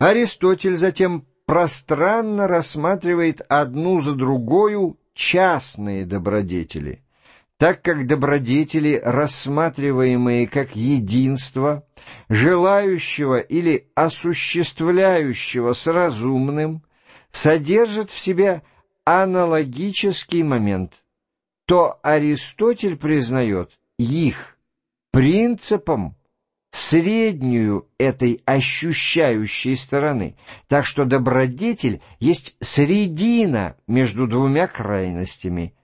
Аристотель затем пространно рассматривает одну за другою частные добродетели, так как добродетели, рассматриваемые как единство, желающего или осуществляющего с разумным, содержат в себе аналогический момент, то Аристотель признает их принципом среднюю этой ощущающей стороны, так что добродетель есть средина между двумя крайностями.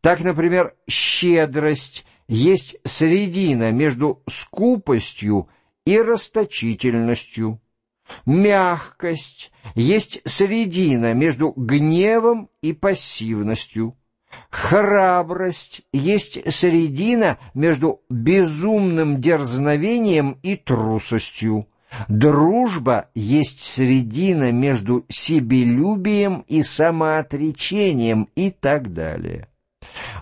Так, например, щедрость есть средина между скупостью и расточительностью. Мягкость есть средина между гневом и пассивностью. Храбрость есть середина между безумным дерзновением и трусостью. Дружба есть середина между себелюбием и самоотречением и так далее.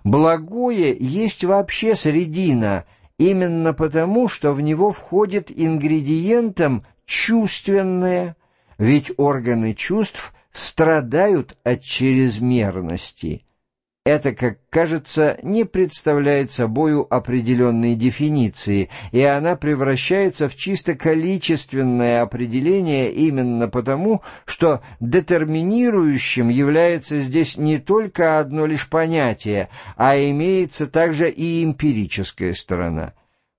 Благое есть вообще середина, именно потому, что в него входит ингредиентом чувственное, ведь органы чувств страдают от чрезмерности – это, как кажется, не представляет собою определенной дефиниции, и она превращается в чисто количественное определение именно потому, что детерминирующим является здесь не только одно лишь понятие, а имеется также и эмпирическая сторона.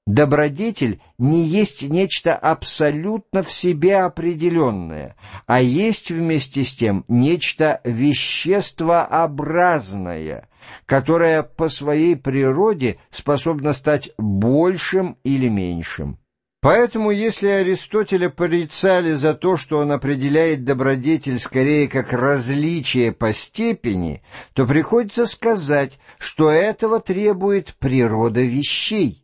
Добродетель не есть нечто абсолютно в себе определенное, а есть вместе с тем нечто веществообразное, которое по своей природе способно стать большим или меньшим. Поэтому, если Аристотеля порицали за то, что он определяет добродетель скорее как различие по степени, то приходится сказать, что этого требует природа вещей.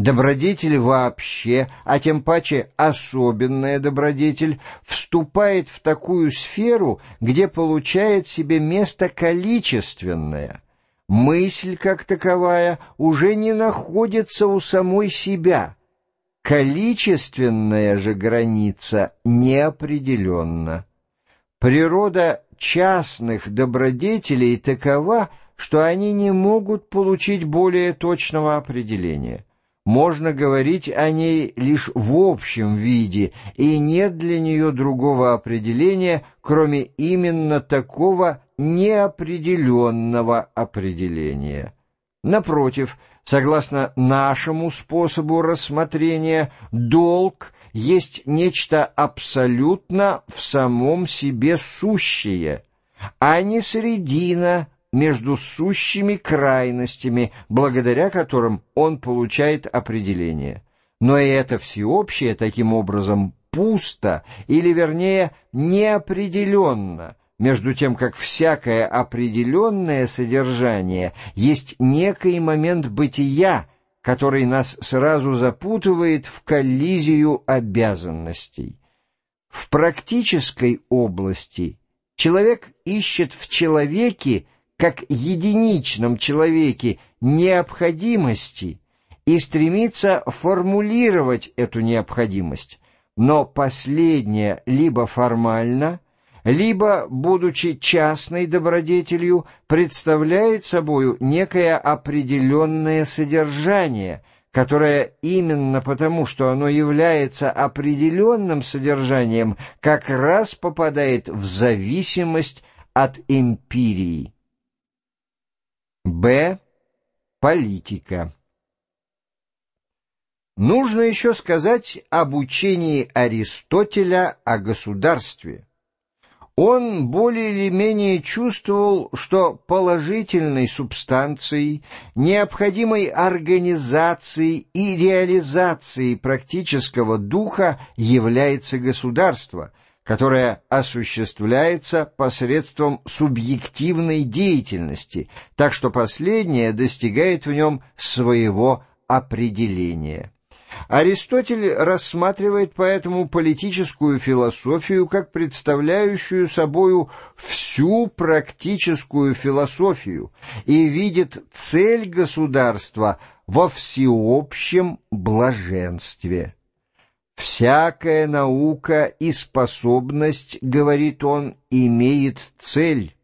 Добродетель вообще, а тем паче особенная добродетель, вступает в такую сферу, где получает себе место количественное. Мысль, как таковая, уже не находится у самой себя. Количественная же граница неопределенна. Природа частных добродетелей такова, что они не могут получить более точного определения можно говорить о ней лишь в общем виде, и нет для нее другого определения, кроме именно такого неопределенного определения. Напротив, согласно нашему способу рассмотрения, долг есть нечто абсолютно в самом себе сущее, а не средина между сущими крайностями, благодаря которым он получает определение. Но и это всеобщее таким образом пусто, или вернее неопределенно, между тем как всякое определенное содержание есть некий момент бытия, который нас сразу запутывает в коллизию обязанностей. В практической области человек ищет в человеке как единичном человеке необходимости и стремится формулировать эту необходимость, но последняя либо формально, либо, будучи частной добродетелью, представляет собою некое определенное содержание, которое именно потому, что оно является определенным содержанием, как раз попадает в зависимость от эмпирии. Б. Политика. Нужно еще сказать об учении Аристотеля о государстве. Он более или менее чувствовал, что положительной субстанцией, необходимой организацией и реализацией практического духа является государство – которая осуществляется посредством субъективной деятельности, так что последняя достигает в нем своего определения. Аристотель рассматривает поэтому политическую философию как представляющую собою всю практическую философию и видит цель государства во всеобщем блаженстве. «Всякая наука и способность, — говорит он, — имеет цель,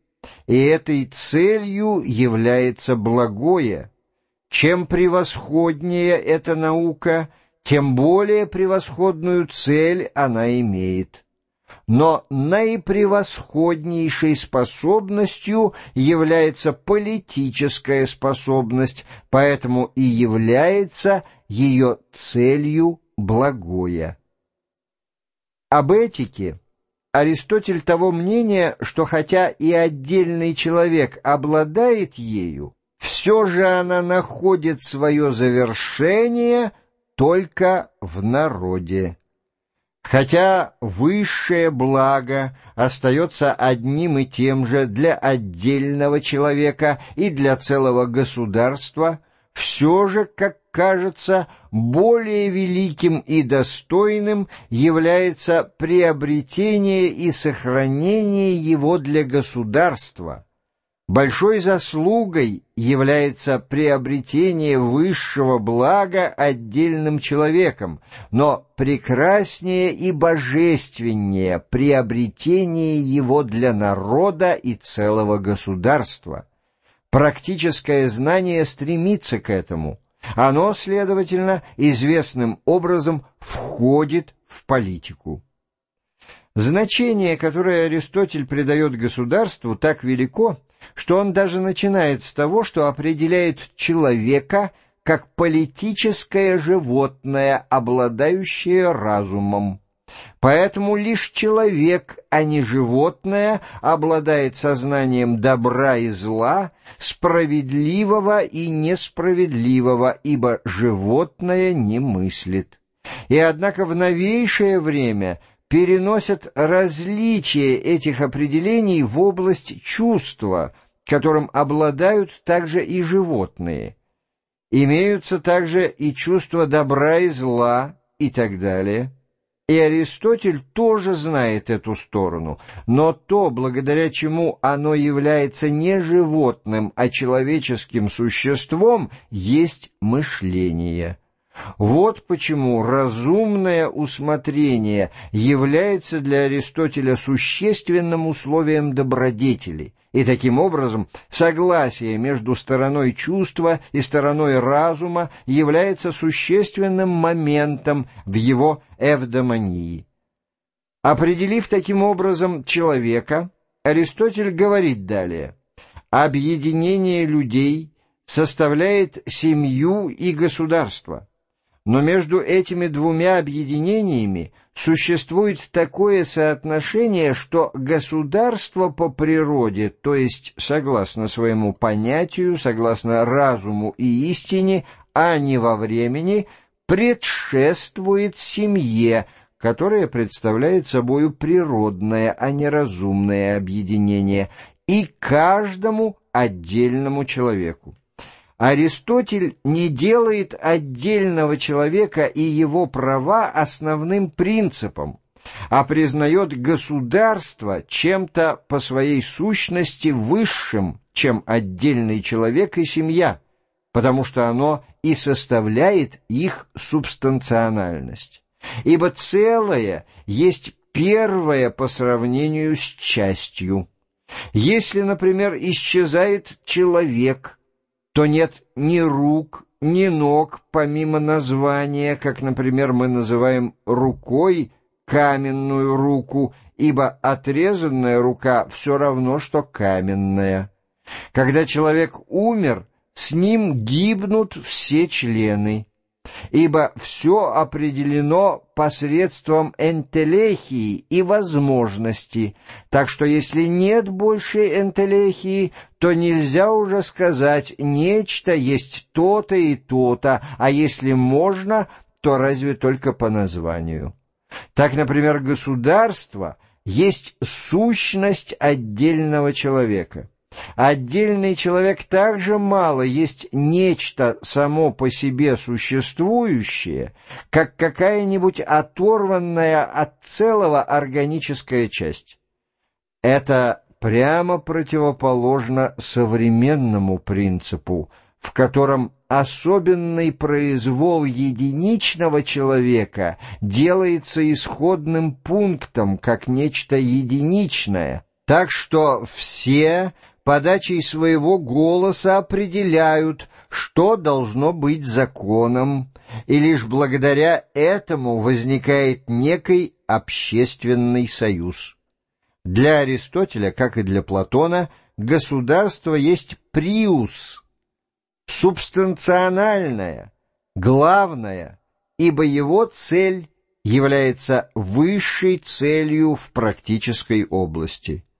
и этой целью является благое. Чем превосходнее эта наука, тем более превосходную цель она имеет» но наипревосходнейшей способностью является политическая способность, поэтому и является ее целью благое. Об этике Аристотель того мнения, что хотя и отдельный человек обладает ею, все же она находит свое завершение только в народе. Хотя высшее благо остается одним и тем же для отдельного человека и для целого государства, все же, как кажется, более великим и достойным является приобретение и сохранение его для государства – Большой заслугой является приобретение высшего блага отдельным человеком, но прекраснее и божественнее приобретение его для народа и целого государства. Практическое знание стремится к этому. Оно, следовательно, известным образом входит в политику. Значение, которое Аристотель придает государству, так велико, что он даже начинает с того, что определяет человека как политическое животное, обладающее разумом. Поэтому лишь человек, а не животное, обладает сознанием добра и зла, справедливого и несправедливого, ибо животное не мыслит. И однако в новейшее время переносят различие этих определений в область чувства – которым обладают также и животные. Имеются также и чувства добра и зла и так далее. И Аристотель тоже знает эту сторону, но то, благодаря чему оно является не животным, а человеческим существом, есть мышление. Вот почему разумное усмотрение является для Аристотеля существенным условием добродетели, и таким образом согласие между стороной чувства и стороной разума является существенным моментом в его эвдомонии. Определив таким образом человека, Аристотель говорит далее, «Объединение людей составляет семью и государство». Но между этими двумя объединениями существует такое соотношение, что государство по природе, то есть согласно своему понятию, согласно разуму и истине, а не во времени, предшествует семье, которая представляет собою природное, а не разумное объединение, и каждому отдельному человеку. Аристотель не делает отдельного человека и его права основным принципом, а признает государство чем-то по своей сущности высшим, чем отдельный человек и семья, потому что оно и составляет их субстанциональность. Ибо целое есть первое по сравнению с частью. Если, например, исчезает человек – то нет ни рук, ни ног, помимо названия, как, например, мы называем рукой каменную руку, ибо отрезанная рука все равно, что каменная. Когда человек умер, с ним гибнут все члены ибо все определено посредством энтелехии и возможности, так что если нет больше энтелехии, то нельзя уже сказать «нечто есть то-то и то-то», а если можно, то разве только по названию. Так, например, государство есть сущность отдельного человека – Отдельный человек также мало есть нечто само по себе существующее, как какая-нибудь оторванная от целого органическая часть. Это прямо противоположно современному принципу, в котором особенный произвол единичного человека делается исходным пунктом, как нечто единичное, так что все подачей своего голоса определяют, что должно быть законом, и лишь благодаря этому возникает некий общественный союз. Для Аристотеля, как и для Платона, государство есть приус, субстанциональное, главное, ибо его цель является высшей целью в практической области –